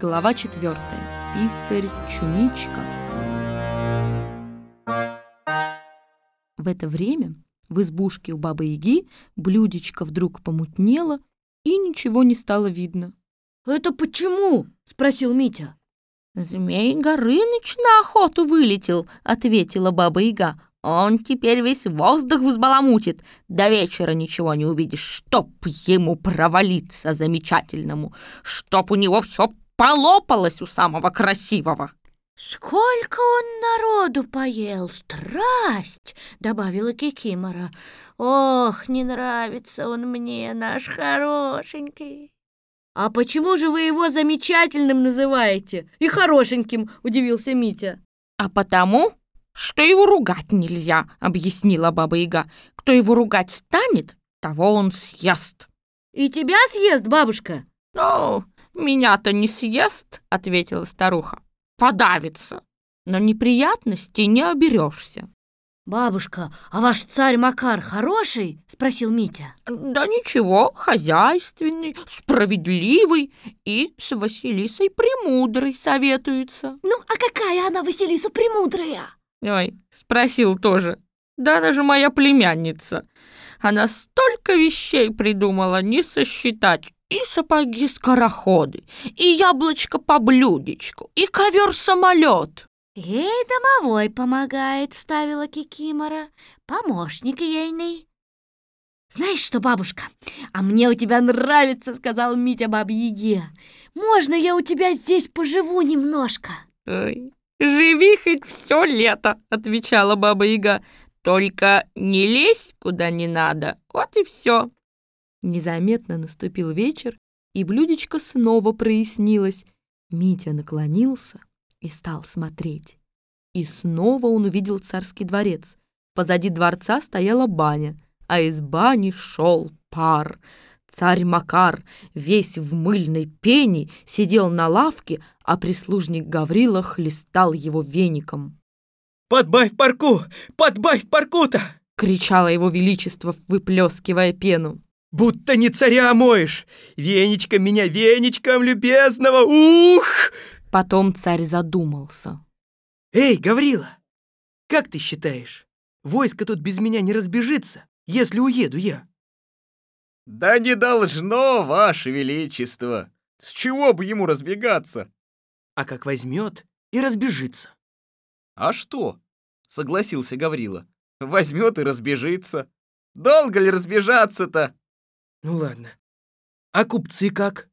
Глава четвертая. Писарь Чумичка. В это время в избушке у Бабы-Яги блюдечко вдруг помутнело, и ничего не стало видно. «Это почему?» — спросил Митя. «Змей Горыныч на охоту вылетел», — ответила Баба-Яга. «Он теперь весь воздух взбаламутит. До вечера ничего не увидишь. Чтоб ему провалиться замечательному, чтоб у него все полопалось у самого красивого». «Сколько он народу поел! Страсть!» — добавила Кикимора. «Ох, не нравится он мне, наш хорошенький!» «А почему же вы его замечательным называете и хорошеньким?» — удивился Митя. «А потому, что его ругать нельзя», — объяснила Баба-Яга. «Кто его ругать станет, того он съест». «И тебя съест, бабушка?» «Ну, меня-то не съест», — ответила старуха. «Подавится, но неприятностей не оберешься». «Бабушка, а ваш царь Макар хороший?» — спросил Митя. «Да ничего, хозяйственный, справедливый и с Василисой Премудрой советуется». «Ну, а какая она Василиса Премудрая?» «Ой, спросил тоже. Да она же моя племянница. Она столько вещей придумала, не сосчитать. И сапоги-скороходы, и яблочко по блюдечку, и ковер-самолет». «Ей домовой помогает», — вставила Кикимора. «Помощник ейный». «Знаешь что, бабушка, а мне у тебя нравится», — сказал Митя бабе-яге. «Можно я у тебя здесь поживу немножко?» «Ой, живи хоть все лето», — отвечала баба-яга. «Только не лезь куда не надо, вот и все». Незаметно наступил вечер, и блюдечко снова прояснилось. Митя наклонился и стал смотреть. И снова он увидел царский дворец. Позади дворца стояла баня, а из бани шел пар. Царь Макар, весь в мыльной пене, сидел на лавке, а прислужник Гаврила хлестал его веником. «Подбавь парку! Подбавь парку-то!» — кричало его величество, выплескивая пену. «Будто не царя моешь! Веничком меня, веничком любезного! Ух!» Потом царь задумался. «Эй, Гаврила, как ты считаешь, войско тут без меня не разбежится, если уеду я?» «Да не должно, ваше величество! С чего бы ему разбегаться?» «А как возьмет и разбежится?» «А что?» — согласился Гаврила. «Возьмет и разбежится. Долго ли разбежаться-то?» «Ну ладно. А купцы как?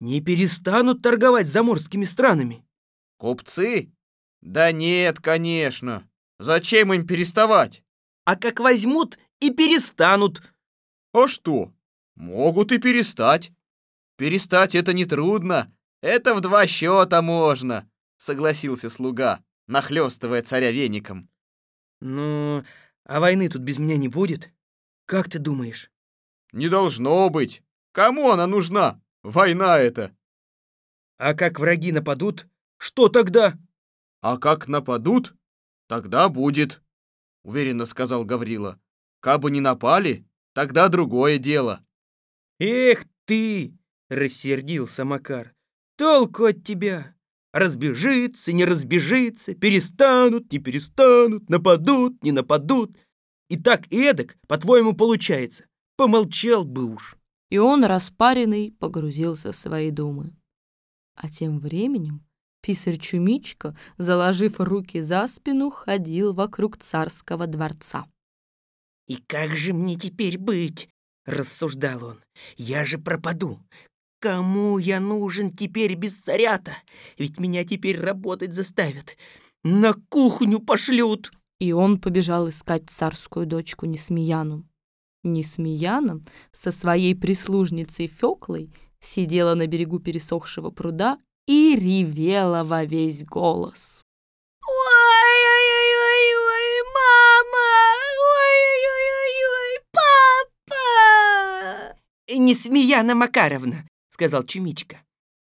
Не перестанут торговать заморскими странами?» «Купцы? Да нет, конечно. Зачем им переставать?» «А как возьмут и перестанут?» «А что? Могут и перестать. Перестать это нетрудно. Это в два счета можно», — согласился слуга, нахлёстывая царя веником. «Ну, а войны тут без меня не будет? Как ты думаешь?» «Не должно быть. Кому она нужна? Война это!» «А как враги нападут, что тогда?» «А как нападут, тогда будет», — уверенно сказал Гаврила. «Кабы не напали, тогда другое дело». «Эх ты!» — рассердился Макар. «Толку от тебя! Разбежится, не разбежится, перестанут, не перестанут, нападут, не нападут. И так и эдак, по-твоему, получается. Помолчал бы уж». И он, распаренный, погрузился в свои думы. А тем временем писарь Чумичка, заложив руки за спину, ходил вокруг царского дворца. «И как же мне теперь быть?» — рассуждал он. «Я же пропаду. Кому я нужен теперь без царя-то? Ведь меня теперь работать заставят. На кухню пошлют!» И он побежал искать царскую дочку Несмеяну. Несмеяна со своей прислужницей Фёклой сидела на берегу пересохшего пруда и ревела во весь голос. Ой-ой-ой-ой, мама! Ой-ой-ой-ой, папа! «Несмеяна Макаровна», — сказал Чумичка.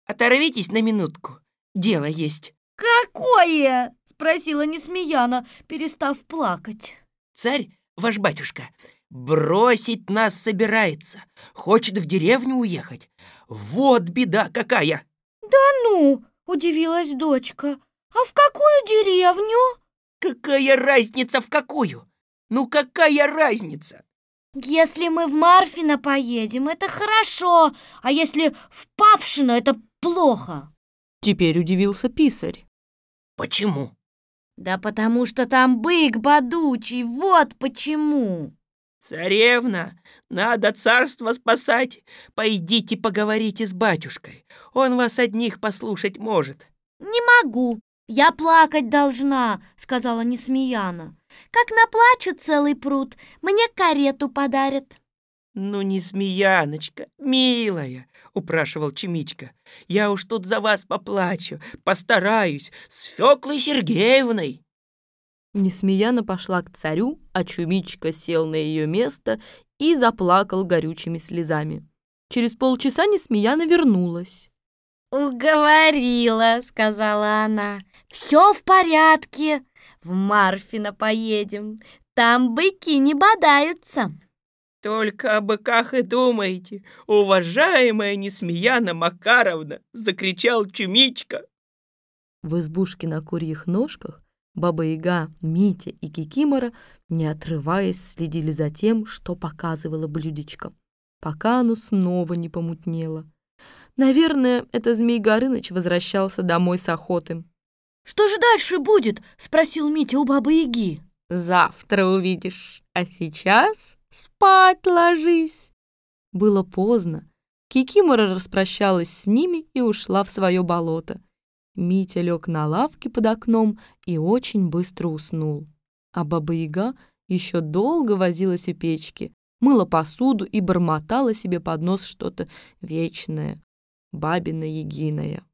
«Оторвитесь на минутку. Дело есть». «Какое?» — спросила Несмеяна, перестав плакать. «Царь, ваш батюшка, бросить нас собирается. Хочет в деревню уехать. Вот беда какая!» ну?» — удивилась дочка. «А в какую деревню?» Какая разница в какую? Ну какая разница? «Если мы в Марфино поедем, это хорошо, а если в Павшино, это плохо». Теперь удивился писарь. Почему? «Да потому что там бык бодучий, вот почему!» Царевна, надо царство спасать. Пойдите поговорите с батюшкой. Он вас одних послушать может. «Не могу, я плакать должна», — сказала Несмеяна. «Как наплачу целый пруд, мне карету подарят». Ну, не змеяночка, милая, упрашивал Чемичка. Я уж тут за вас поплачу, постараюсь, с Феклой Сергеевной. Несмеяна пошла к царю, а Чумичка сел на ее место и заплакал горючими слезами. Через полчаса Несмеяна вернулась. «Уговорила», — сказала она. «Все в порядке. В Марфино поедем. Там быки не бодаются». Только о быках и думаете, уважаемая Несмеяна Макаровна, закричал Чумичка. В избушке на курьих ножках Баба-Яга, Митя и Кикимора, не отрываясь, следили за тем, что показывала блюдечко, пока оно снова не помутнело. Наверное, это Змей Горыныч возвращался домой с охоты. «Что же дальше будет?» — спросил Митя у Бабы-Яги. «Завтра увидишь, а сейчас спать ложись». Было поздно. Кикимора распрощалась с ними и ушла в свое болото. Митя лег на лавке под окном и очень быстро уснул. А Баба-Яга еще долго возилась у печки, мыла посуду и бормотала себе под нос что-то вечное, бабино-ягиное.